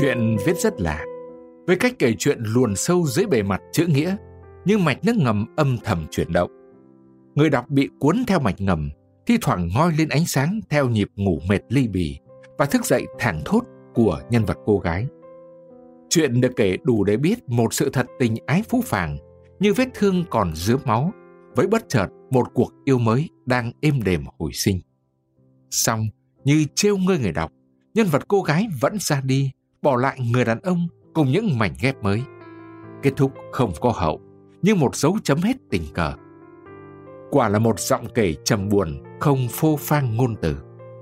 Chuyện viết rất lạ, với cách kể chuyện luồn sâu dưới bề mặt chữ nghĩa, như mạch nước ngầm âm thầm chuyển động. Người đọc bị cuốn theo mạch ngầm, thi thoảng ngoi lên ánh sáng theo nhịp ngủ mệt ly bì và thức dậy thảng thốt của nhân vật cô gái. Chuyện được kể đủ để biết một sự thật tình ái phú phàng, như vết thương còn dứa máu, với bất chợt một cuộc yêu mới đang êm đềm hồi sinh. Xong, như trêu ngươi người đọc, nhân vật cô gái vẫn ra đi, bỏ lại người đàn ông cùng những mảnh ghép mới. Kết thúc không có hậu, như một dấu chấm hết tình cờ. Quả là một giọng kể trầm buồn, không phô phang ngôn từ.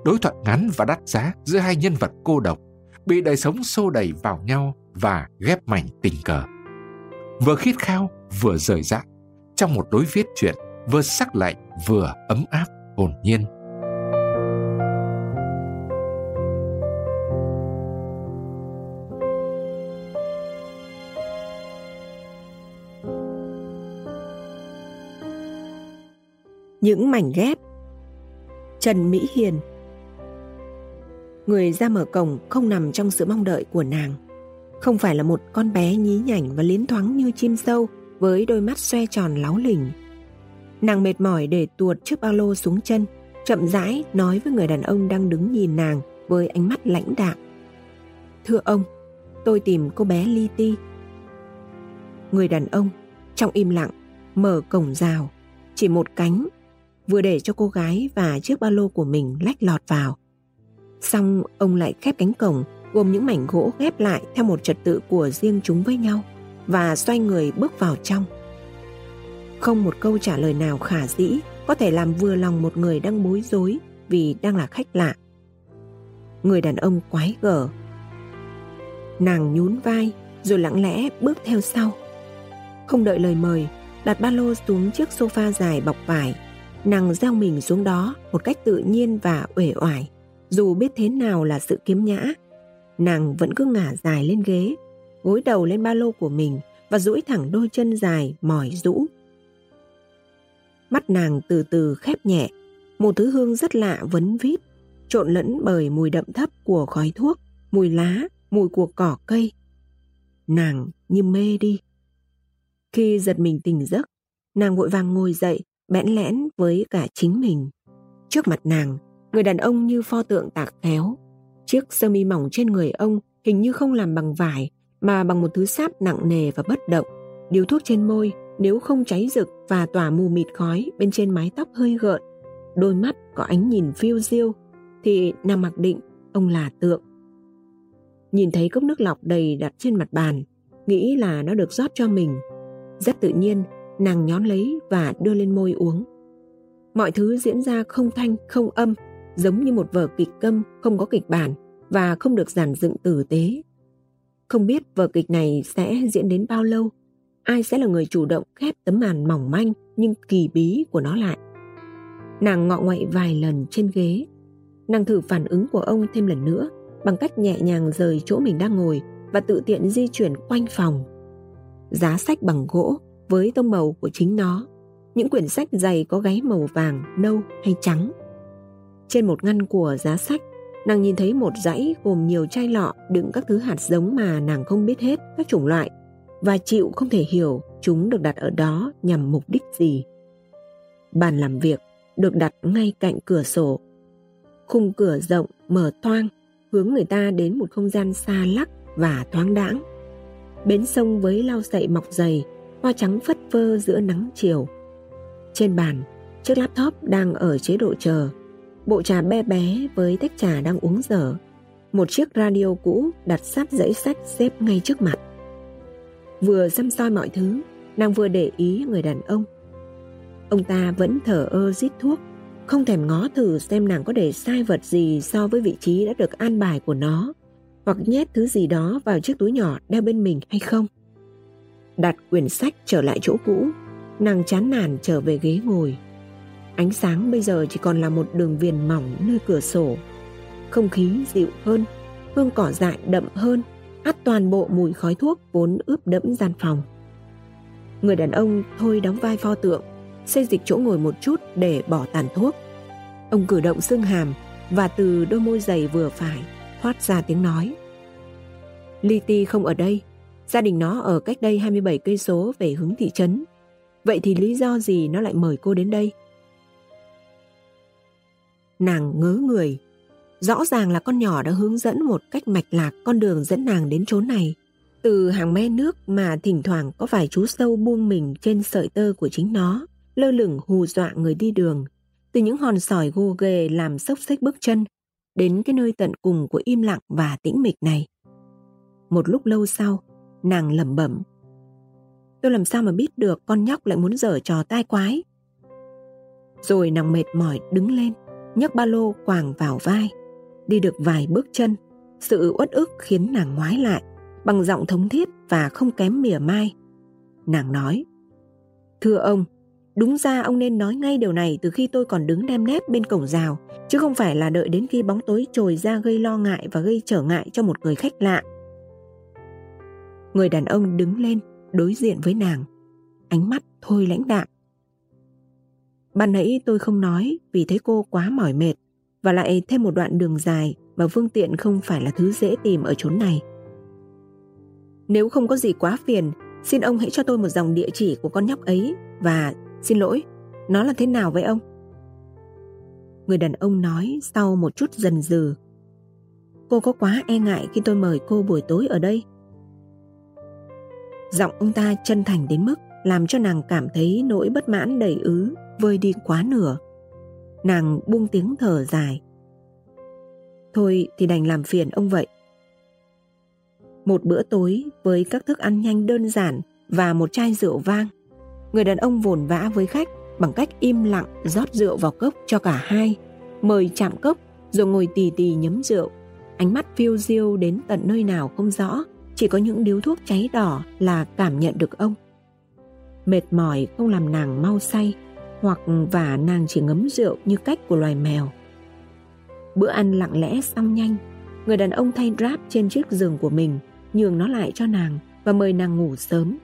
Đối thoại ngắn và đắt giá giữa hai nhân vật cô độc, bị đời sống xô đẩy vào nhau và ghép mảnh tình cờ. Vừa khít khao, vừa rời rạc, trong một đối viết chuyện vừa sắc lạnh vừa ấm áp hồn nhiên. Những mảnh ghép. Trần Mỹ Hiền Người ra mở cổng không nằm trong sự mong đợi của nàng. Không phải là một con bé nhí nhảnh và liến thoáng như chim sâu với đôi mắt xoe tròn láo lỉnh. Nàng mệt mỏi để tuột chiếc ba lô xuống chân, chậm rãi nói với người đàn ông đang đứng nhìn nàng với ánh mắt lãnh đạm. Thưa ông, tôi tìm cô bé Li Ti. Người đàn ông, trong im lặng, mở cổng rào, chỉ một cánh vừa để cho cô gái và chiếc ba lô của mình lách lọt vào. Xong ông lại khép cánh cổng gồm những mảnh gỗ ghép lại theo một trật tự của riêng chúng với nhau và xoay người bước vào trong. Không một câu trả lời nào khả dĩ có thể làm vừa lòng một người đang bối rối vì đang là khách lạ. Người đàn ông quái gở. Nàng nhún vai rồi lặng lẽ bước theo sau. Không đợi lời mời, đặt ba lô xuống chiếc sofa dài bọc vải nàng gieo mình xuống đó một cách tự nhiên và uể oải, dù biết thế nào là sự kiếm nhã. Nàng vẫn cứ ngả dài lên ghế, gối đầu lên ba lô của mình và duỗi thẳng đôi chân dài, mỏi rũ. Mắt nàng từ từ khép nhẹ, một thứ hương rất lạ vấn vít, trộn lẫn bởi mùi đậm thấp của khói thuốc, mùi lá, mùi của cỏ cây. Nàng như mê đi. Khi giật mình tỉnh giấc, nàng vội vàng ngồi dậy bẽn lẽn với cả chính mình. Trước mặt nàng, người đàn ông như pho tượng tạc khéo. Chiếc sơ mi mỏng trên người ông hình như không làm bằng vải mà bằng một thứ sáp nặng nề và bất động. Điếu thuốc trên môi nếu không cháy rực và tỏa mù mịt khói bên trên mái tóc hơi gợn. Đôi mắt có ánh nhìn phiêu diêu thì nàng mặc định ông là tượng. Nhìn thấy cốc nước lọc đầy đặt trên mặt bàn, nghĩ là nó được rót cho mình. Rất tự nhiên, nàng nhón lấy và đưa lên môi uống. Mọi thứ diễn ra không thanh, không âm, giống như một vở kịch câm không có kịch bản và không được giản dựng tử tế. Không biết vở kịch này sẽ diễn đến bao lâu, ai sẽ là người chủ động khép tấm màn mỏng manh nhưng kỳ bí của nó lại. Nàng ngọ ngoại vài lần trên ghế, nàng thử phản ứng của ông thêm lần nữa bằng cách nhẹ nhàng rời chỗ mình đang ngồi và tự tiện di chuyển quanh phòng. Giá sách bằng gỗ với tông màu của chính nó, những quyển sách dày có gáy màu vàng, nâu hay trắng. Trên một ngăn của giá sách, nàng nhìn thấy một dãy gồm nhiều chai lọ đựng các thứ hạt giống mà nàng không biết hết các chủng loại và chịu không thể hiểu chúng được đặt ở đó nhằm mục đích gì. Bàn làm việc được đặt ngay cạnh cửa sổ. Khung cửa rộng, mở toang, hướng người ta đến một không gian xa lắc và thoáng đãng. Bến sông với lau sậy mọc dày hoa trắng phất phơ giữa nắng chiều. Trên bàn, chiếc laptop đang ở chế độ chờ, bộ trà bé bé với tách trà đang uống dở, một chiếc radio cũ đặt sát dãy sách xếp ngay trước mặt. Vừa xăm soi mọi thứ, nàng vừa để ý người đàn ông. Ông ta vẫn thở ơ rít thuốc, không thèm ngó thử xem nàng có để sai vật gì so với vị trí đã được an bài của nó, hoặc nhét thứ gì đó vào chiếc túi nhỏ đeo bên mình hay không đặt quyển sách trở lại chỗ cũ. Nàng chán nản trở về ghế ngồi. Ánh sáng bây giờ chỉ còn là một đường viền mỏng nơi cửa sổ. Không khí dịu hơn hương cỏ dại đậm hơn át toàn bộ mùi khói thuốc vốn ướp đẫm gian phòng. Người đàn ông thôi đóng vai pho tượng xây dịch chỗ ngồi một chút để bỏ tàn thuốc. Ông cử động xương hàm và từ đôi môi dày vừa phải thoát ra tiếng nói. Li không ở đây, gia đình nó ở cách đây 27 cây số về hướng thị trấn. Vậy thì lý do gì nó lại mời cô đến đây? Nàng ngớ người. Rõ ràng là con nhỏ đã hướng dẫn một cách mạch lạc con đường dẫn nàng đến chốn này. Từ hàng me nước mà thỉnh thoảng có vài chú sâu buông mình trên sợi tơ của chính nó, lơ lửng hù dọa người đi đường. Từ những hòn sỏi gồ ghề làm xốc xếch bước chân, đến cái nơi tận cùng của im lặng và tĩnh mịch này. Một lúc lâu sau, nàng lẩm bẩm. Tôi làm sao mà biết được con nhóc lại muốn dở trò tai quái. Rồi nàng mệt mỏi đứng lên, nhấc ba lô quàng vào vai. Đi được vài bước chân, sự uất ức khiến nàng ngoái lại, bằng giọng thống thiết và không kém mỉa mai. Nàng nói, Thưa ông, đúng ra ông nên nói ngay điều này từ khi tôi còn đứng đem nép bên cổng rào, chứ không phải là đợi đến khi bóng tối trồi ra gây lo ngại và gây trở ngại cho một người khách lạ. Người đàn ông đứng lên, đối diện với nàng. Ánh mắt thôi lãnh đạm. Ban nãy tôi không nói vì thấy cô quá mỏi mệt và lại thêm một đoạn đường dài mà phương tiện không phải là thứ dễ tìm ở chốn này. Nếu không có gì quá phiền, xin ông hãy cho tôi một dòng địa chỉ của con nhóc ấy và xin lỗi, nó là thế nào với ông? Người đàn ông nói sau một chút dần dừ. Cô có quá e ngại khi tôi mời cô buổi tối ở đây? Giọng ông ta chân thành đến mức làm cho nàng cảm thấy nỗi bất mãn đầy ứ vơi đi quá nửa. Nàng buông tiếng thở dài. Thôi thì đành làm phiền ông vậy. Một bữa tối với các thức ăn nhanh đơn giản và một chai rượu vang. Người đàn ông vồn vã với khách bằng cách im lặng rót rượu vào cốc cho cả hai, mời chạm cốc rồi ngồi tì tì nhấm rượu. Ánh mắt phiêu diêu đến tận nơi nào không rõ, chỉ có những điếu thuốc cháy đỏ là cảm nhận được ông. Mệt mỏi không làm nàng mau say, hoặc và nàng chỉ ngấm rượu như cách của loài mèo. Bữa ăn lặng lẽ xong nhanh, người đàn ông thay drap trên chiếc giường của mình, nhường nó lại cho nàng và mời nàng ngủ sớm.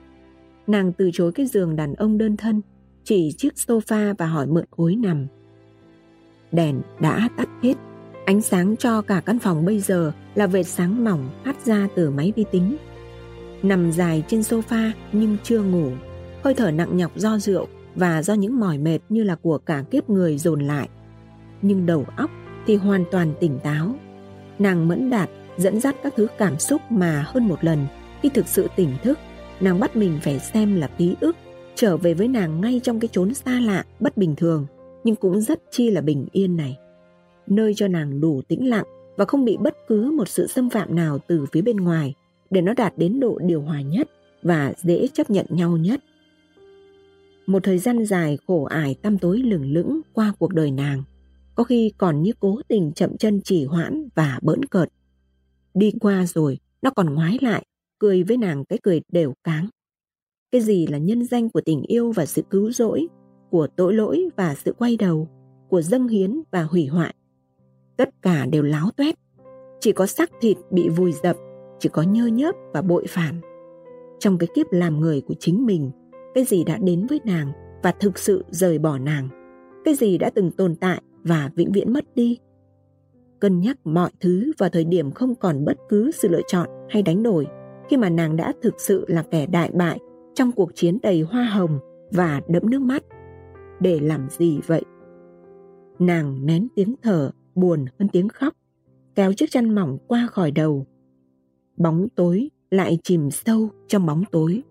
Nàng từ chối cái giường đàn ông đơn thân, chỉ chiếc sofa và hỏi mượn gối nằm. Đèn đã tắt hết, ánh sáng cho cả căn phòng bây giờ là vệt sáng mỏng phát ra từ máy vi tính. Nằm dài trên sofa nhưng chưa ngủ, hơi thở nặng nhọc do rượu và do những mỏi mệt như là của cả kiếp người dồn lại. Nhưng đầu óc thì hoàn toàn tỉnh táo. Nàng mẫn đạt dẫn dắt các thứ cảm xúc mà hơn một lần khi thực sự tỉnh thức, nàng bắt mình phải xem là ký ức trở về với nàng ngay trong cái chốn xa lạ, bất bình thường, nhưng cũng rất chi là bình yên này. Nơi cho nàng đủ tĩnh lặng và không bị bất cứ một sự xâm phạm nào từ phía bên ngoài để nó đạt đến độ điều hòa nhất và dễ chấp nhận nhau nhất. Một thời gian dài khổ ải tăm tối lửng lững qua cuộc đời nàng, có khi còn như cố tình chậm chân chỉ hoãn và bỡn cợt. Đi qua rồi, nó còn ngoái lại, cười với nàng cái cười đều cáng. Cái gì là nhân danh của tình yêu và sự cứu rỗi, của tội lỗi và sự quay đầu, của dâng hiến và hủy hoại. Tất cả đều láo tuét, chỉ có xác thịt bị vùi dập, chỉ có nhơ nhớp và bội phản. Trong cái kiếp làm người của chính mình, cái gì đã đến với nàng và thực sự rời bỏ nàng, cái gì đã từng tồn tại và vĩnh viễn mất đi. Cân nhắc mọi thứ vào thời điểm không còn bất cứ sự lựa chọn hay đánh đổi khi mà nàng đã thực sự là kẻ đại bại trong cuộc chiến đầy hoa hồng và đẫm nước mắt. Để làm gì vậy? Nàng nén tiếng thở buồn hơn tiếng khóc, kéo chiếc chăn mỏng qua khỏi đầu. Bóng tối lại chìm sâu trong bóng tối.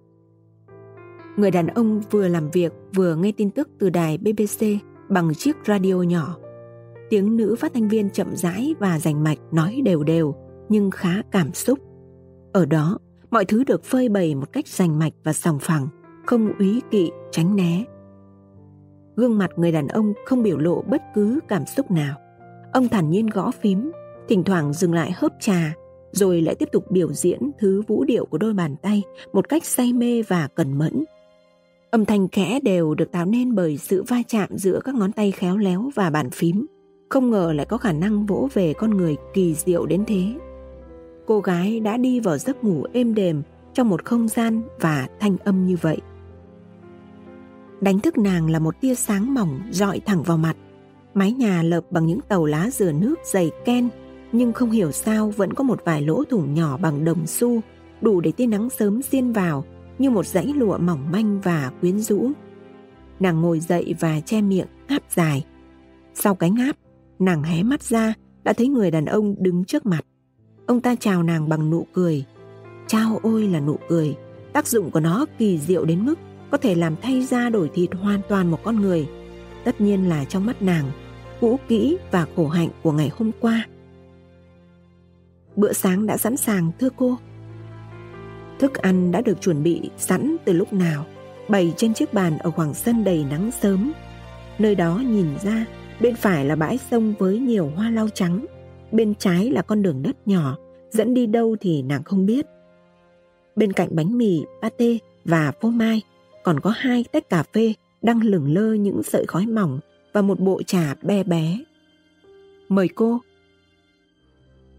Người đàn ông vừa làm việc vừa nghe tin tức từ đài BBC bằng chiếc radio nhỏ. Tiếng nữ phát thanh viên chậm rãi và rành mạch nói đều đều nhưng khá cảm xúc. Ở đó, mọi thứ được phơi bày một cách rành mạch và sòng phẳng, không úy kỵ, tránh né. Gương mặt người đàn ông không biểu lộ bất cứ cảm xúc nào. Ông thản nhiên gõ phím, thỉnh thoảng dừng lại hớp trà, rồi lại tiếp tục biểu diễn thứ vũ điệu của đôi bàn tay một cách say mê và cẩn mẫn. Âm thanh khẽ đều được tạo nên bởi sự va chạm giữa các ngón tay khéo léo và bàn phím. Không ngờ lại có khả năng vỗ về con người kỳ diệu đến thế. Cô gái đã đi vào giấc ngủ êm đềm trong một không gian và thanh âm như vậy. Đánh thức nàng là một tia sáng mỏng dọi thẳng vào mặt. Mái nhà lợp bằng những tàu lá dừa nước dày ken nhưng không hiểu sao vẫn có một vài lỗ thủng nhỏ bằng đồng xu đủ để tia nắng sớm xiên vào như một dãy lụa mỏng manh và quyến rũ. Nàng ngồi dậy và che miệng, ngáp dài. Sau cái ngáp, nàng hé mắt ra, đã thấy người đàn ông đứng trước mặt. Ông ta chào nàng bằng nụ cười. Chao ôi là nụ cười, tác dụng của nó kỳ diệu đến mức có thể làm thay da đổi thịt hoàn toàn một con người. Tất nhiên là trong mắt nàng, cũ kỹ và khổ hạnh của ngày hôm qua. Bữa sáng đã sẵn sàng thưa cô. Thức ăn đã được chuẩn bị sẵn từ lúc nào, bày trên chiếc bàn ở khoảng sân đầy nắng sớm. Nơi đó nhìn ra, bên phải là bãi sông với nhiều hoa lau trắng, bên trái là con đường đất nhỏ, dẫn đi đâu thì nàng không biết. Bên cạnh bánh mì, pate và phô mai, còn có hai tách cà phê đang lửng lơ những sợi khói mỏng và một bộ trà bé bé. Mời cô.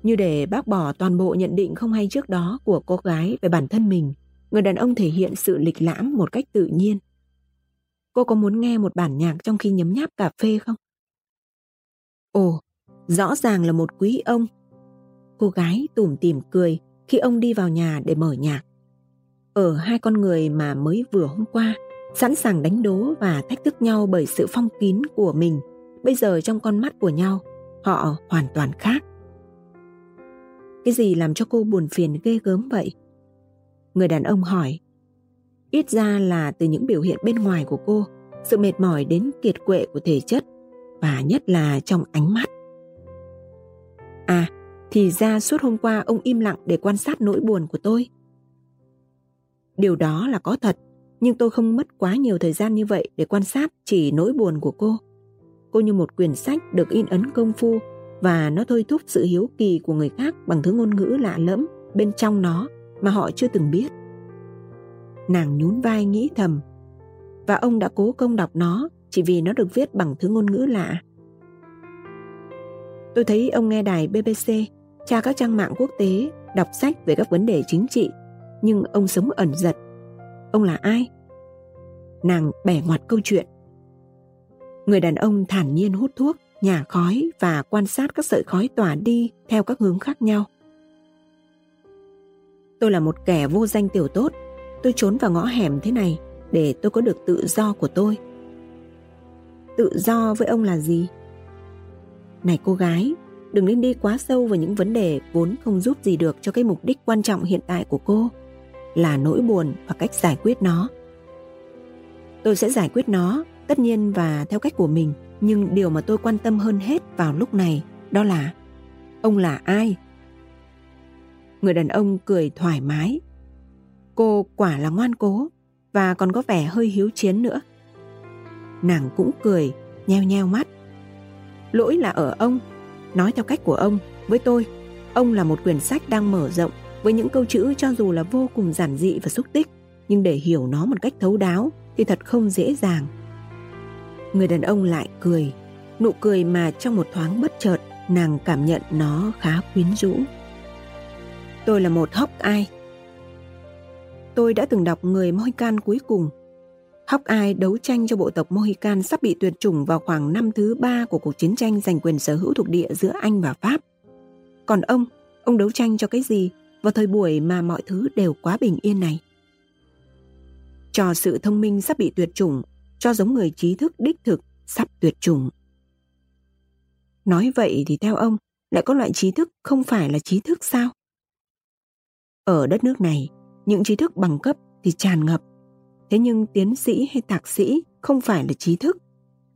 Như để bác bỏ toàn bộ nhận định không hay trước đó của cô gái về bản thân mình, người đàn ông thể hiện sự lịch lãm một cách tự nhiên. Cô có muốn nghe một bản nhạc trong khi nhấm nháp cà phê không? Ồ, rõ ràng là một quý ông. Cô gái tủm tỉm cười khi ông đi vào nhà để mở nhạc. Ở hai con người mà mới vừa hôm qua, sẵn sàng đánh đố và thách thức nhau bởi sự phong kín của mình, bây giờ trong con mắt của nhau, họ hoàn toàn khác. Cái gì làm cho cô buồn phiền ghê gớm vậy? Người đàn ông hỏi. Ít ra là từ những biểu hiện bên ngoài của cô, sự mệt mỏi đến kiệt quệ của thể chất và nhất là trong ánh mắt. À, thì ra suốt hôm qua ông im lặng để quan sát nỗi buồn của tôi. Điều đó là có thật, nhưng tôi không mất quá nhiều thời gian như vậy để quan sát chỉ nỗi buồn của cô. Cô như một quyển sách được in ấn công phu và nó thôi thúc sự hiếu kỳ của người khác bằng thứ ngôn ngữ lạ lẫm bên trong nó mà họ chưa từng biết. Nàng nhún vai nghĩ thầm và ông đã cố công đọc nó chỉ vì nó được viết bằng thứ ngôn ngữ lạ. Tôi thấy ông nghe đài BBC, tra các trang mạng quốc tế, đọc sách về các vấn đề chính trị, nhưng ông sống ẩn giật. Ông là ai? Nàng bẻ ngoặt câu chuyện. Người đàn ông thản nhiên hút thuốc, nhả khói và quan sát các sợi khói tỏa đi theo các hướng khác nhau. Tôi là một kẻ vô danh tiểu tốt. Tôi trốn vào ngõ hẻm thế này để tôi có được tự do của tôi. Tự do với ông là gì? Này cô gái, đừng nên đi quá sâu vào những vấn đề vốn không giúp gì được cho cái mục đích quan trọng hiện tại của cô là nỗi buồn và cách giải quyết nó. Tôi sẽ giải quyết nó, tất nhiên và theo cách của mình, nhưng điều mà tôi quan tâm hơn hết vào lúc này đó là ông là ai? Người đàn ông cười thoải mái. Cô quả là ngoan cố và còn có vẻ hơi hiếu chiến nữa. Nàng cũng cười, nheo nheo mắt. Lỗi là ở ông, nói theo cách của ông, với tôi, ông là một quyển sách đang mở rộng với những câu chữ cho dù là vô cùng giản dị và xúc tích, nhưng để hiểu nó một cách thấu đáo thì thật không dễ dàng. Người đàn ông lại cười, nụ cười mà trong một thoáng bất chợt nàng cảm nhận nó khá quyến rũ. Tôi là một hóc ai. Tôi đã từng đọc Người Mohican cuối cùng. Hóc ai đấu tranh cho bộ tộc Mohican sắp bị tuyệt chủng vào khoảng năm thứ ba của cuộc chiến tranh giành quyền sở hữu thuộc địa giữa Anh và Pháp. Còn ông, ông đấu tranh cho cái gì vào thời buổi mà mọi thứ đều quá bình yên này? Cho sự thông minh sắp bị tuyệt chủng, cho giống người trí thức đích thực sắp tuyệt chủng. Nói vậy thì theo ông, lại có loại trí thức không phải là trí thức sao? Ở đất nước này, những trí thức bằng cấp thì tràn ngập. Thế nhưng tiến sĩ hay thạc sĩ không phải là trí thức.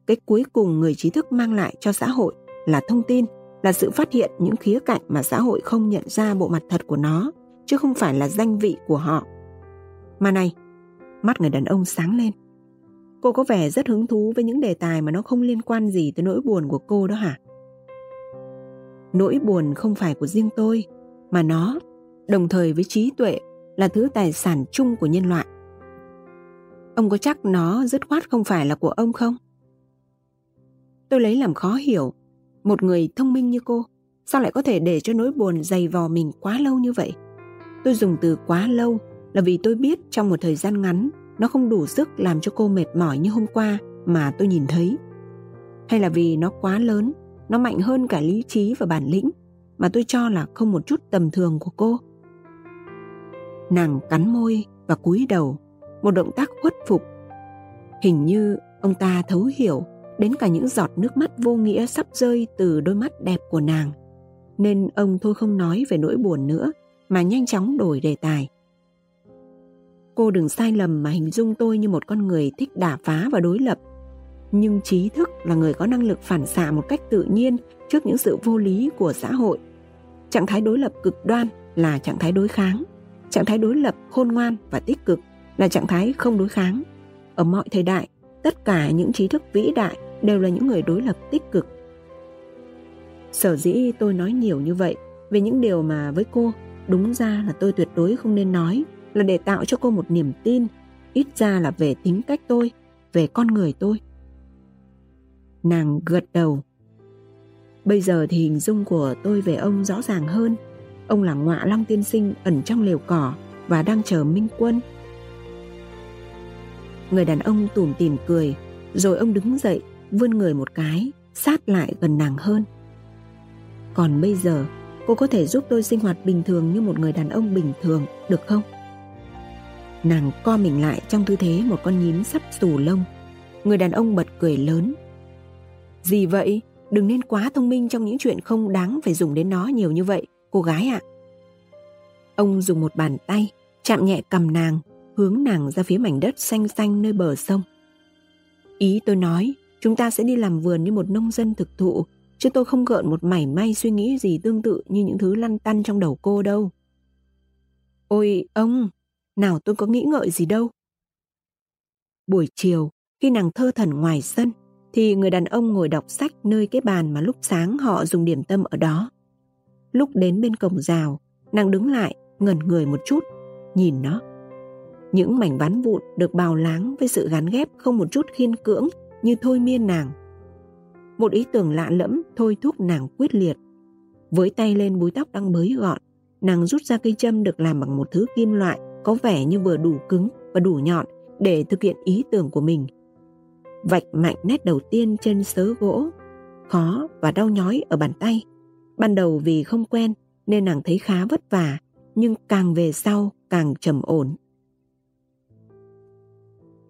Cái cuối cùng người trí thức mang lại cho xã hội là thông tin, là sự phát hiện những khía cạnh mà xã hội không nhận ra bộ mặt thật của nó, chứ không phải là danh vị của họ. Mà này, mắt người đàn ông sáng lên. Cô có vẻ rất hứng thú với những đề tài mà nó không liên quan gì tới nỗi buồn của cô đó hả? Nỗi buồn không phải của riêng tôi, mà nó đồng thời với trí tuệ là thứ tài sản chung của nhân loại. Ông có chắc nó dứt khoát không phải là của ông không? Tôi lấy làm khó hiểu, một người thông minh như cô, sao lại có thể để cho nỗi buồn dày vò mình quá lâu như vậy? Tôi dùng từ quá lâu là vì tôi biết trong một thời gian ngắn nó không đủ sức làm cho cô mệt mỏi như hôm qua mà tôi nhìn thấy. Hay là vì nó quá lớn, nó mạnh hơn cả lý trí và bản lĩnh mà tôi cho là không một chút tầm thường của cô. Nàng cắn môi và cúi đầu, một động tác khuất phục. Hình như ông ta thấu hiểu đến cả những giọt nước mắt vô nghĩa sắp rơi từ đôi mắt đẹp của nàng. Nên ông thôi không nói về nỗi buồn nữa, mà nhanh chóng đổi đề tài. Cô đừng sai lầm mà hình dung tôi như một con người thích đả phá và đối lập. Nhưng trí thức là người có năng lực phản xạ một cách tự nhiên trước những sự vô lý của xã hội. Trạng thái đối lập cực đoan là trạng thái đối kháng. Trạng thái đối lập khôn ngoan và tích cực là trạng thái không đối kháng. Ở mọi thời đại, tất cả những trí thức vĩ đại đều là những người đối lập tích cực. Sở dĩ tôi nói nhiều như vậy về những điều mà với cô đúng ra là tôi tuyệt đối không nên nói là để tạo cho cô một niềm tin, ít ra là về tính cách tôi, về con người tôi. Nàng gật đầu. Bây giờ thì hình dung của tôi về ông rõ ràng hơn. Ông là ngọa long tiên sinh ẩn trong lều cỏ và đang chờ Minh Quân. Người đàn ông tủm tỉm cười, rồi ông đứng dậy, vươn người một cái, sát lại gần nàng hơn. Còn bây giờ, cô có thể giúp tôi sinh hoạt bình thường như một người đàn ông bình thường, được không? Nàng co mình lại trong tư thế một con nhím sắp xù lông. Người đàn ông bật cười lớn. Gì vậy? Đừng nên quá thông minh trong những chuyện không đáng phải dùng đến nó nhiều như vậy, cô gái ạ. Ông dùng một bàn tay, chạm nhẹ cầm nàng, hướng nàng ra phía mảnh đất xanh xanh nơi bờ sông. Ý tôi nói, chúng ta sẽ đi làm vườn như một nông dân thực thụ, chứ tôi không gợn một mảy may suy nghĩ gì tương tự như những thứ lăn tăn trong đầu cô đâu. Ôi, ông, nào tôi có nghĩ ngợi gì đâu. Buổi chiều, khi nàng thơ thần ngoài sân, thì người đàn ông ngồi đọc sách nơi cái bàn mà lúc sáng họ dùng điểm tâm ở đó. Lúc đến bên cổng rào, nàng đứng lại, ngẩn người một chút, nhìn nó. Những mảnh ván vụn được bào láng với sự gắn ghép không một chút khiên cưỡng như thôi miên nàng. Một ý tưởng lạ lẫm thôi thúc nàng quyết liệt. Với tay lên búi tóc đang bới gọn, nàng rút ra cây châm được làm bằng một thứ kim loại có vẻ như vừa đủ cứng và đủ nhọn để thực hiện ý tưởng của mình. Vạch mạnh nét đầu tiên trên sớ gỗ, khó và đau nhói ở bàn tay. Ban đầu vì không quen nên nàng thấy khá vất vả, nhưng càng về sau càng trầm ổn.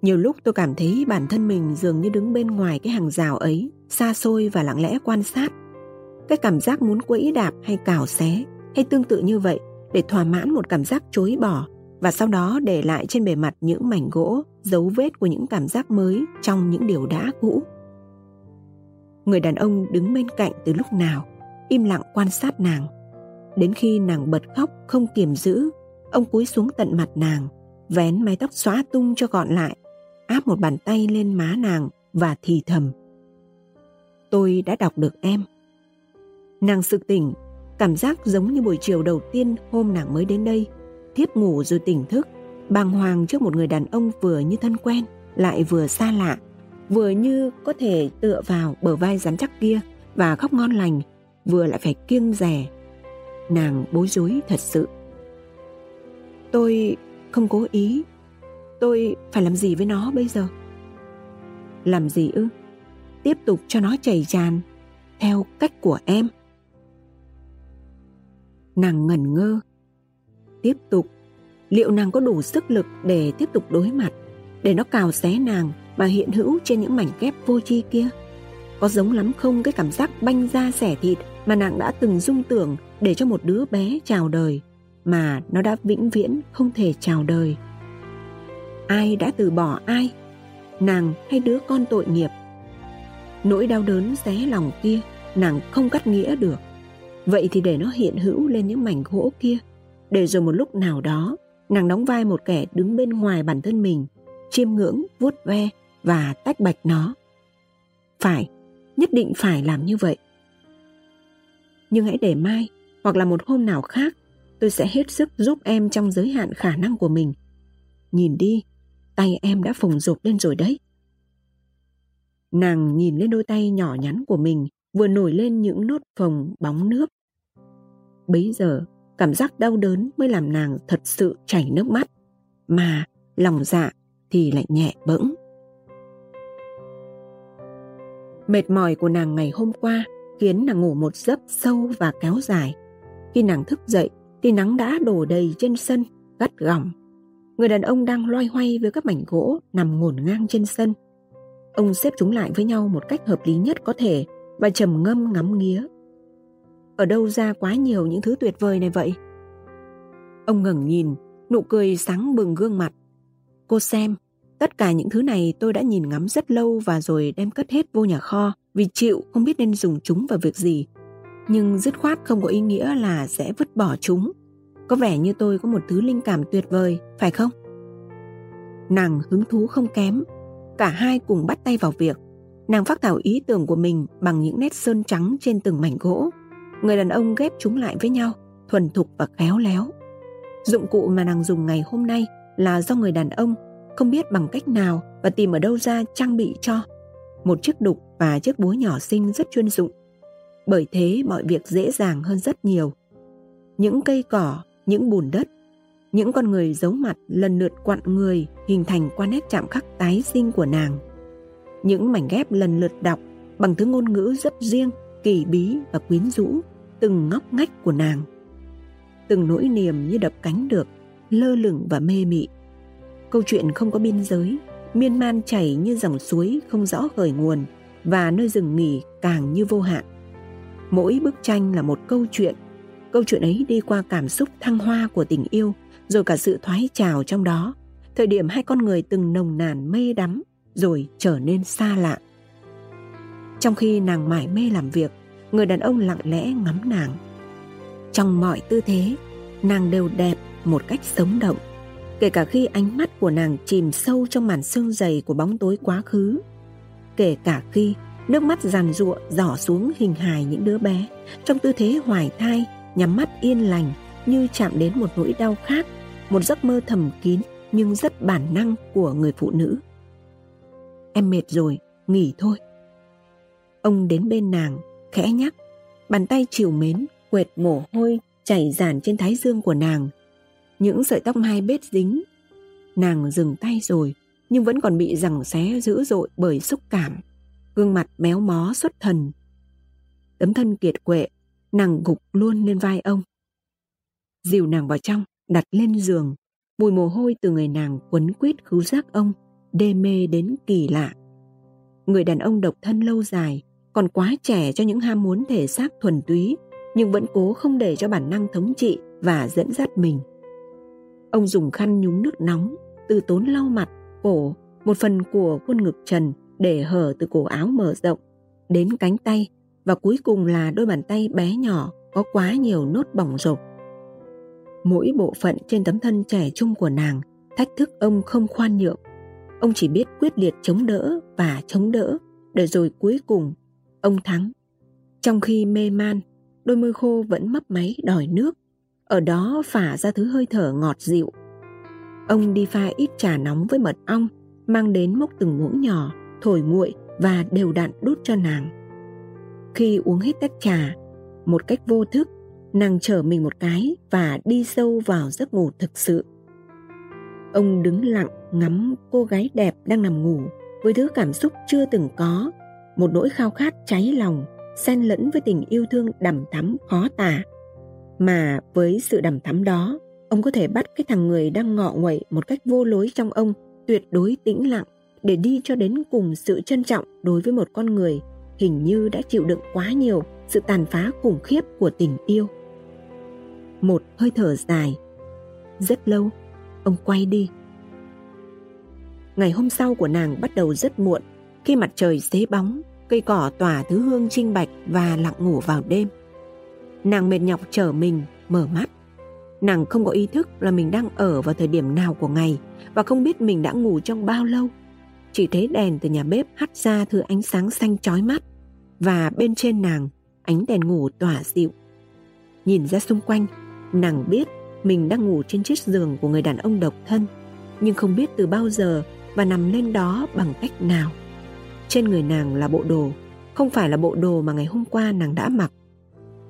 Nhiều lúc tôi cảm thấy bản thân mình dường như đứng bên ngoài cái hàng rào ấy, xa xôi và lặng lẽ quan sát. Cái cảm giác muốn quẫy đạp hay cào xé hay tương tự như vậy để thỏa mãn một cảm giác chối bỏ và sau đó để lại trên bề mặt những mảnh gỗ, dấu vết của những cảm giác mới trong những điều đã cũ. Người đàn ông đứng bên cạnh từ lúc nào, im lặng quan sát nàng. Đến khi nàng bật khóc không kiềm giữ, ông cúi xuống tận mặt nàng, vén mái tóc xóa tung cho gọn lại, áp một bàn tay lên má nàng và thì thầm. Tôi đã đọc được em. Nàng sực tỉnh, cảm giác giống như buổi chiều đầu tiên hôm nàng mới đến đây – thiếp ngủ rồi tỉnh thức, bàng hoàng trước một người đàn ông vừa như thân quen, lại vừa xa lạ, vừa như có thể tựa vào bờ vai rắn chắc kia và khóc ngon lành, vừa lại phải kiêng rè. Nàng bối rối thật sự. Tôi không cố ý. Tôi phải làm gì với nó bây giờ? Làm gì ư? Tiếp tục cho nó chảy tràn theo cách của em. Nàng ngẩn ngơ, tiếp tục. Liệu nàng có đủ sức lực để tiếp tục đối mặt, để nó cào xé nàng mà hiện hữu trên những mảnh ghép vô tri kia? Có giống lắm không cái cảm giác banh da xẻ thịt mà nàng đã từng dung tưởng để cho một đứa bé chào đời mà nó đã vĩnh viễn không thể chào đời? Ai đã từ bỏ ai? Nàng hay đứa con tội nghiệp? Nỗi đau đớn xé lòng kia nàng không cắt nghĩa được. Vậy thì để nó hiện hữu lên những mảnh gỗ kia để rồi một lúc nào đó, nàng đóng vai một kẻ đứng bên ngoài bản thân mình, chiêm ngưỡng, vuốt ve và tách bạch nó. Phải, nhất định phải làm như vậy. Nhưng hãy để mai hoặc là một hôm nào khác, tôi sẽ hết sức giúp em trong giới hạn khả năng của mình. Nhìn đi, tay em đã phồng rộp lên rồi đấy. Nàng nhìn lên đôi tay nhỏ nhắn của mình, vừa nổi lên những nốt phồng bóng nước. Bấy giờ cảm giác đau đớn mới làm nàng thật sự chảy nước mắt mà lòng dạ thì lại nhẹ bẫng mệt mỏi của nàng ngày hôm qua khiến nàng ngủ một giấc sâu và kéo dài Khi nàng thức dậy thì nắng đã đổ đầy trên sân, gắt gỏng. Người đàn ông đang loay hoay với các mảnh gỗ nằm ngổn ngang trên sân. Ông xếp chúng lại với nhau một cách hợp lý nhất có thể và trầm ngâm ngắm nghía. Ở đâu ra quá nhiều những thứ tuyệt vời này vậy? Ông ngẩng nhìn, nụ cười sáng bừng gương mặt. Cô xem, tất cả những thứ này tôi đã nhìn ngắm rất lâu và rồi đem cất hết vô nhà kho vì chịu không biết nên dùng chúng vào việc gì. Nhưng dứt khoát không có ý nghĩa là sẽ vứt bỏ chúng. Có vẻ như tôi có một thứ linh cảm tuyệt vời, phải không? Nàng hứng thú không kém. Cả hai cùng bắt tay vào việc. Nàng phát thảo ý tưởng của mình bằng những nét sơn trắng trên từng mảnh gỗ. Người đàn ông ghép chúng lại với nhau, thuần thục và khéo léo. Dụng cụ mà nàng dùng ngày hôm nay là do người đàn ông không biết bằng cách nào và tìm ở đâu ra trang bị cho. Một chiếc đục và chiếc búa nhỏ xinh rất chuyên dụng. Bởi thế mọi việc dễ dàng hơn rất nhiều. Những cây cỏ, những bùn đất, những con người giấu mặt lần lượt quặn người hình thành qua nét chạm khắc tái sinh của nàng. Những mảnh ghép lần lượt đọc bằng thứ ngôn ngữ rất riêng, kỳ bí và quyến rũ, từng ngóc ngách của nàng. Từng nỗi niềm như đập cánh được, lơ lửng và mê mị. Câu chuyện không có biên giới, miên man chảy như dòng suối không rõ khởi nguồn và nơi dừng nghỉ càng như vô hạn. Mỗi bức tranh là một câu chuyện. Câu chuyện ấy đi qua cảm xúc thăng hoa của tình yêu, rồi cả sự thoái trào trong đó. Thời điểm hai con người từng nồng nàn mê đắm, rồi trở nên xa lạ. Trong khi nàng mải mê làm việc, người đàn ông lặng lẽ ngắm nàng. Trong mọi tư thế, nàng đều đẹp một cách sống động kể cả khi ánh mắt của nàng chìm sâu trong màn sương dày của bóng tối quá khứ. Kể cả khi nước mắt giàn giụa dỏ xuống hình hài những đứa bé trong tư thế hoài thai, nhắm mắt yên lành như chạm đến một nỗi đau khác, một giấc mơ thầm kín nhưng rất bản năng của người phụ nữ. Em mệt rồi, nghỉ thôi. Ông đến bên nàng, khẽ nhắc, bàn tay chiều mến, quệt mồ hôi chảy dàn trên thái dương của nàng những sợi tóc mai bết dính. Nàng dừng tay rồi, nhưng vẫn còn bị rằng xé dữ dội bởi xúc cảm. Gương mặt méo mó xuất thần. Tấm thân kiệt quệ, nàng gục luôn lên vai ông. Dìu nàng vào trong, đặt lên giường. Mùi mồ hôi từ người nàng quấn quýt khứu giác ông, đê mê đến kỳ lạ. Người đàn ông độc thân lâu dài, còn quá trẻ cho những ham muốn thể xác thuần túy, nhưng vẫn cố không để cho bản năng thống trị và dẫn dắt mình. Ông dùng khăn nhúng nước nóng, từ tốn lau mặt, cổ, một phần của khuôn ngực trần để hở từ cổ áo mở rộng, đến cánh tay và cuối cùng là đôi bàn tay bé nhỏ có quá nhiều nốt bỏng rộp. Mỗi bộ phận trên tấm thân trẻ trung của nàng thách thức ông không khoan nhượng. Ông chỉ biết quyết liệt chống đỡ và chống đỡ để rồi cuối cùng ông thắng. Trong khi mê man, đôi môi khô vẫn mấp máy đòi nước ở đó phả ra thứ hơi thở ngọt dịu. Ông đi pha ít trà nóng với mật ong, mang đến mốc từng muỗng nhỏ, thổi nguội và đều đặn đút cho nàng. Khi uống hết tách trà, một cách vô thức, nàng chở mình một cái và đi sâu vào giấc ngủ thực sự. Ông đứng lặng ngắm cô gái đẹp đang nằm ngủ với thứ cảm xúc chưa từng có, một nỗi khao khát cháy lòng, xen lẫn với tình yêu thương đầm thắm khó tả mà với sự đằm thắm đó, ông có thể bắt cái thằng người đang ngọ nguậy một cách vô lối trong ông tuyệt đối tĩnh lặng để đi cho đến cùng sự trân trọng đối với một con người hình như đã chịu đựng quá nhiều sự tàn phá khủng khiếp của tình yêu. Một hơi thở dài. Rất lâu, ông quay đi. Ngày hôm sau của nàng bắt đầu rất muộn, khi mặt trời xế bóng, cây cỏ tỏa thứ hương trinh bạch và lặng ngủ vào đêm. Nàng mệt nhọc trở mình, mở mắt. Nàng không có ý thức là mình đang ở vào thời điểm nào của ngày và không biết mình đã ngủ trong bao lâu. Chỉ thấy đèn từ nhà bếp hắt ra thứ ánh sáng xanh chói mắt và bên trên nàng ánh đèn ngủ tỏa dịu. Nhìn ra xung quanh, nàng biết mình đang ngủ trên chiếc giường của người đàn ông độc thân nhưng không biết từ bao giờ và nằm lên đó bằng cách nào. Trên người nàng là bộ đồ, không phải là bộ đồ mà ngày hôm qua nàng đã mặc.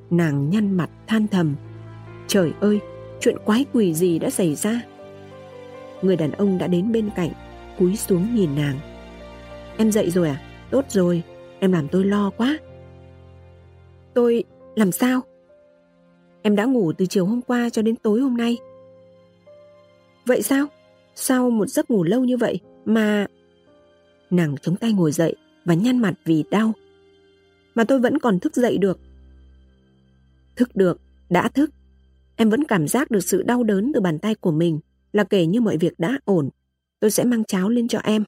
Nàng nhăn mặt than thầm trời ơi chuyện quái quỷ gì đã xảy ra? Người đàn ông đã đến bên cạnh cúi xuống nhìn nàng. Em dậy rồi à? Tốt rồi em làm tôi lo quá. Tôi làm sao? Em đã ngủ từ chiều hôm qua cho đến tối hôm nay. Vậy sao? Sau một giấc ngủ lâu như vậy mà... Nàng chống tay ngồi dậy và nhăn mặt vì đau. Mà tôi vẫn còn thức dậy được. Thức được, đã thức. Em vẫn cảm giác được sự đau đớn từ bàn tay của mình là kể như mọi việc đã ổn. Tôi sẽ mang cháo lên cho em.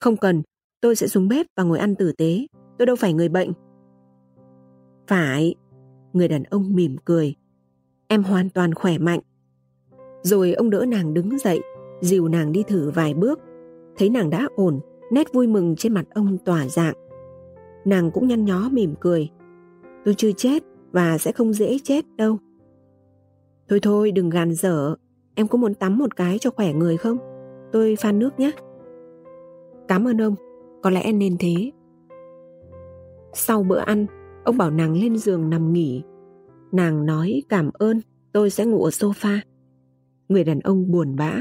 Không cần, tôi sẽ xuống bếp và ngồi ăn tử tế. Tôi đâu phải người bệnh. Phải, người đàn ông mỉm cười. Em hoàn toàn khỏe mạnh. Rồi ông đỡ nàng đứng dậy, dìu nàng đi thử vài bước. Thấy nàng đã ổn, nét vui mừng trên mặt ông tỏa dạng. Nàng cũng nhăn nhó mỉm cười. Tôi chưa chết và sẽ không dễ chết đâu. Thôi thôi đừng gàn dở, em có muốn tắm một cái cho khỏe người không? Tôi pha nước nhé. Cảm ơn ông, có lẽ nên thế. Sau bữa ăn, ông bảo nàng lên giường nằm nghỉ. Nàng nói cảm ơn, tôi sẽ ngủ ở sofa. Người đàn ông buồn bã.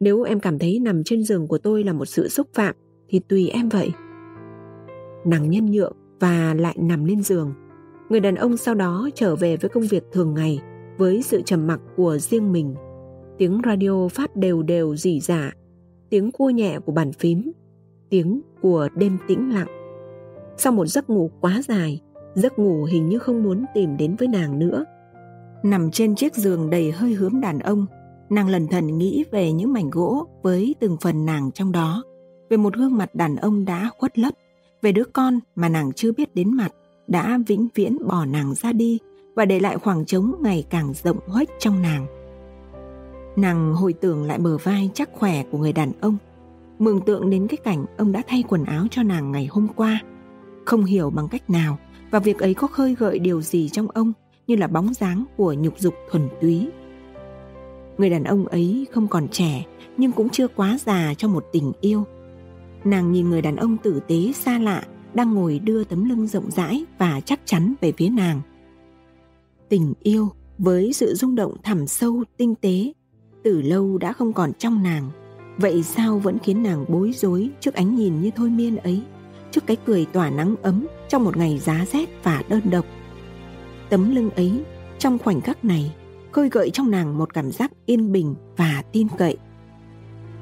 Nếu em cảm thấy nằm trên giường của tôi là một sự xúc phạm, thì tùy em vậy. Nàng nhân nhượng và lại nằm lên giường. Người đàn ông sau đó trở về với công việc thường ngày với sự trầm mặc của riêng mình. Tiếng radio phát đều đều rỉ rả, tiếng cua nhẹ của bàn phím, tiếng của đêm tĩnh lặng. Sau một giấc ngủ quá dài, giấc ngủ hình như không muốn tìm đến với nàng nữa. Nằm trên chiếc giường đầy hơi hướng đàn ông, nàng lần thần nghĩ về những mảnh gỗ với từng phần nàng trong đó, về một gương mặt đàn ông đã khuất lấp, về đứa con mà nàng chưa biết đến mặt đã vĩnh viễn bỏ nàng ra đi và để lại khoảng trống ngày càng rộng huếch trong nàng. Nàng hồi tưởng lại bờ vai chắc khỏe của người đàn ông, mường tượng đến cái cảnh ông đã thay quần áo cho nàng ngày hôm qua. Không hiểu bằng cách nào và việc ấy có khơi gợi điều gì trong ông như là bóng dáng của nhục dục thuần túy. Người đàn ông ấy không còn trẻ, nhưng cũng chưa quá già cho một tình yêu. Nàng nhìn người đàn ông tử tế xa lạ đang ngồi đưa tấm lưng rộng rãi và chắc chắn về phía nàng. Tình yêu với sự rung động thẳm sâu, tinh tế, từ lâu đã không còn trong nàng. Vậy sao vẫn khiến nàng bối rối trước ánh nhìn như thôi miên ấy, trước cái cười tỏa nắng ấm trong một ngày giá rét và đơn độc? Tấm lưng ấy trong khoảnh khắc này khơi gợi trong nàng một cảm giác yên bình và tin cậy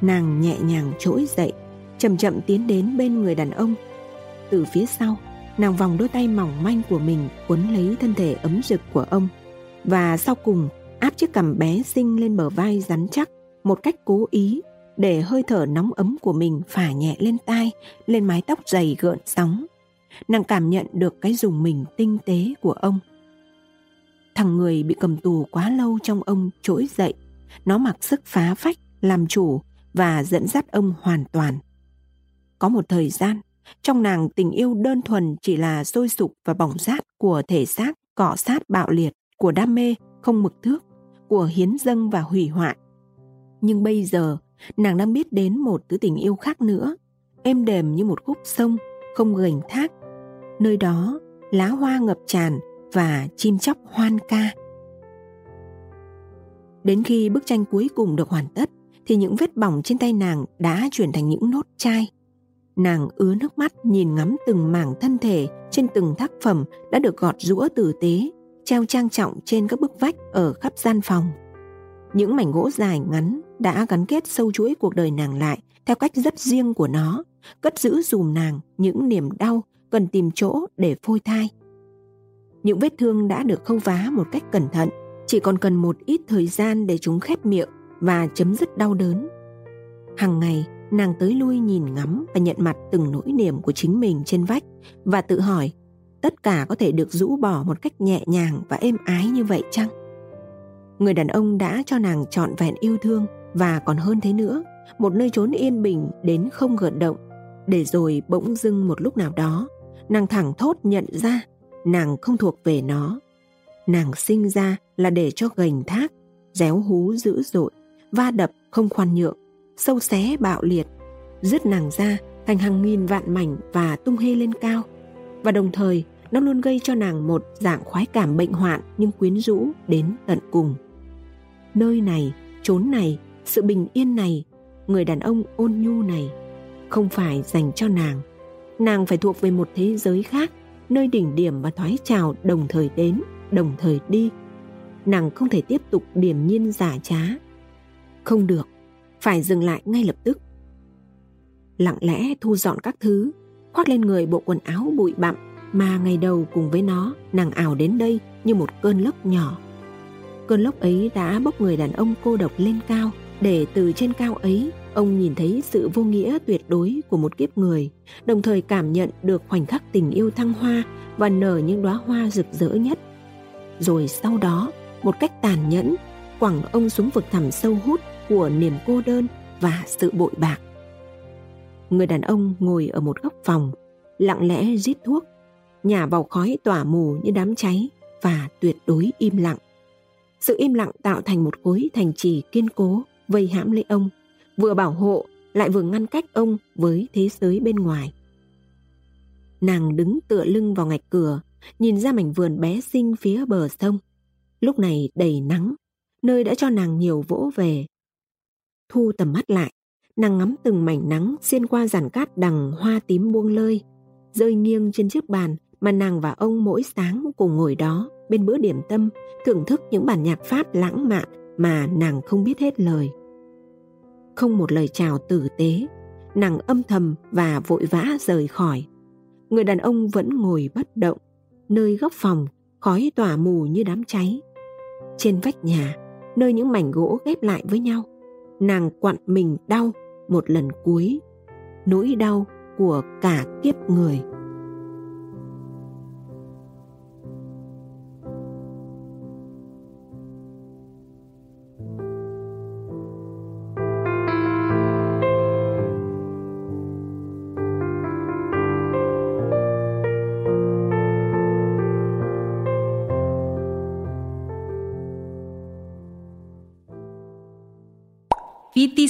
nàng nhẹ nhàng trỗi dậy chậm chậm tiến đến bên người đàn ông từ phía sau nàng vòng đôi tay mỏng manh của mình quấn lấy thân thể ấm rực của ông và sau cùng áp chiếc cằm bé xinh lên bờ vai rắn chắc một cách cố ý để hơi thở nóng ấm của mình phả nhẹ lên tai, lên mái tóc dày gợn sóng. Nàng cảm nhận được cái dùng mình tinh tế của ông. Thằng người bị cầm tù quá lâu trong ông trỗi dậy. Nó mặc sức phá phách, làm chủ và dẫn dắt ông hoàn toàn. Có một thời gian, trong nàng tình yêu đơn thuần chỉ là sôi sục và bỏng rát của thể xác cọ sát bạo liệt, của đam mê không mực thước, của hiến dâng và hủy hoại. Nhưng bây giờ, nàng đang biết đến một thứ tình yêu khác nữa, êm đềm như một khúc sông, không gành thác. Nơi đó, lá hoa ngập tràn và chim chóc hoan ca. Đến khi bức tranh cuối cùng được hoàn tất, thì những vết bỏng trên tay nàng đã chuyển thành những nốt chai nàng ứa nước mắt nhìn ngắm từng mảng thân thể trên từng tác phẩm đã được gọt rũa tử tế, treo trang trọng trên các bức vách ở khắp gian phòng. Những mảnh gỗ dài ngắn đã gắn kết sâu chuỗi cuộc đời nàng lại theo cách rất riêng của nó, cất giữ dùm nàng những niềm đau cần tìm chỗ để phôi thai. Những vết thương đã được khâu vá một cách cẩn thận, chỉ còn cần một ít thời gian để chúng khép miệng và chấm dứt đau đớn. Hằng ngày, nàng tới lui nhìn ngắm và nhận mặt từng nỗi niềm của chính mình trên vách và tự hỏi tất cả có thể được rũ bỏ một cách nhẹ nhàng và êm ái như vậy chăng người đàn ông đã cho nàng trọn vẹn yêu thương và còn hơn thế nữa một nơi trốn yên bình đến không gợn động để rồi bỗng dưng một lúc nào đó nàng thẳng thốt nhận ra nàng không thuộc về nó nàng sinh ra là để cho gành thác réo hú dữ dội va đập không khoan nhượng sâu xé bạo liệt, dứt nàng ra thành hàng nghìn vạn mảnh và tung hê lên cao. Và đồng thời, nó luôn gây cho nàng một dạng khoái cảm bệnh hoạn nhưng quyến rũ đến tận cùng. Nơi này, chốn này, sự bình yên này, người đàn ông ôn nhu này không phải dành cho nàng. Nàng phải thuộc về một thế giới khác, nơi đỉnh điểm và thoái trào đồng thời đến đồng thời đi. Nàng không thể tiếp tục điềm nhiên giả trá. Không được, phải dừng lại ngay lập tức. Lặng lẽ thu dọn các thứ, khoác lên người bộ quần áo bụi bặm mà ngày đầu cùng với nó nàng ảo đến đây như một cơn lốc nhỏ. Cơn lốc ấy đã bốc người đàn ông cô độc lên cao để từ trên cao ấy ông nhìn thấy sự vô nghĩa tuyệt đối của một kiếp người, đồng thời cảm nhận được khoảnh khắc tình yêu thăng hoa và nở những đóa hoa rực rỡ nhất. Rồi sau đó, một cách tàn nhẫn, quẳng ông xuống vực thẳm sâu hút của niềm cô đơn và sự bội bạc. Người đàn ông ngồi ở một góc phòng, lặng lẽ rít thuốc, nhả vào khói tỏa mù như đám cháy và tuyệt đối im lặng. Sự im lặng tạo thành một khối thành trì kiên cố vây hãm lấy ông, vừa bảo hộ lại vừa ngăn cách ông với thế giới bên ngoài. Nàng đứng tựa lưng vào ngạch cửa, nhìn ra mảnh vườn bé xinh phía bờ sông. Lúc này đầy nắng, nơi đã cho nàng nhiều vỗ về. Thu tầm mắt lại, nàng ngắm từng mảnh nắng xuyên qua giàn cát đằng hoa tím buông lơi, rơi nghiêng trên chiếc bàn mà nàng và ông mỗi sáng cùng ngồi đó bên bữa điểm tâm, thưởng thức những bản nhạc Pháp lãng mạn mà nàng không biết hết lời. Không một lời chào tử tế, nàng âm thầm và vội vã rời khỏi. Người đàn ông vẫn ngồi bất động, nơi góc phòng, khói tỏa mù như đám cháy. Trên vách nhà, nơi những mảnh gỗ ghép lại với nhau, nàng quặn mình đau một lần cuối, nỗi đau của cả kiếp người.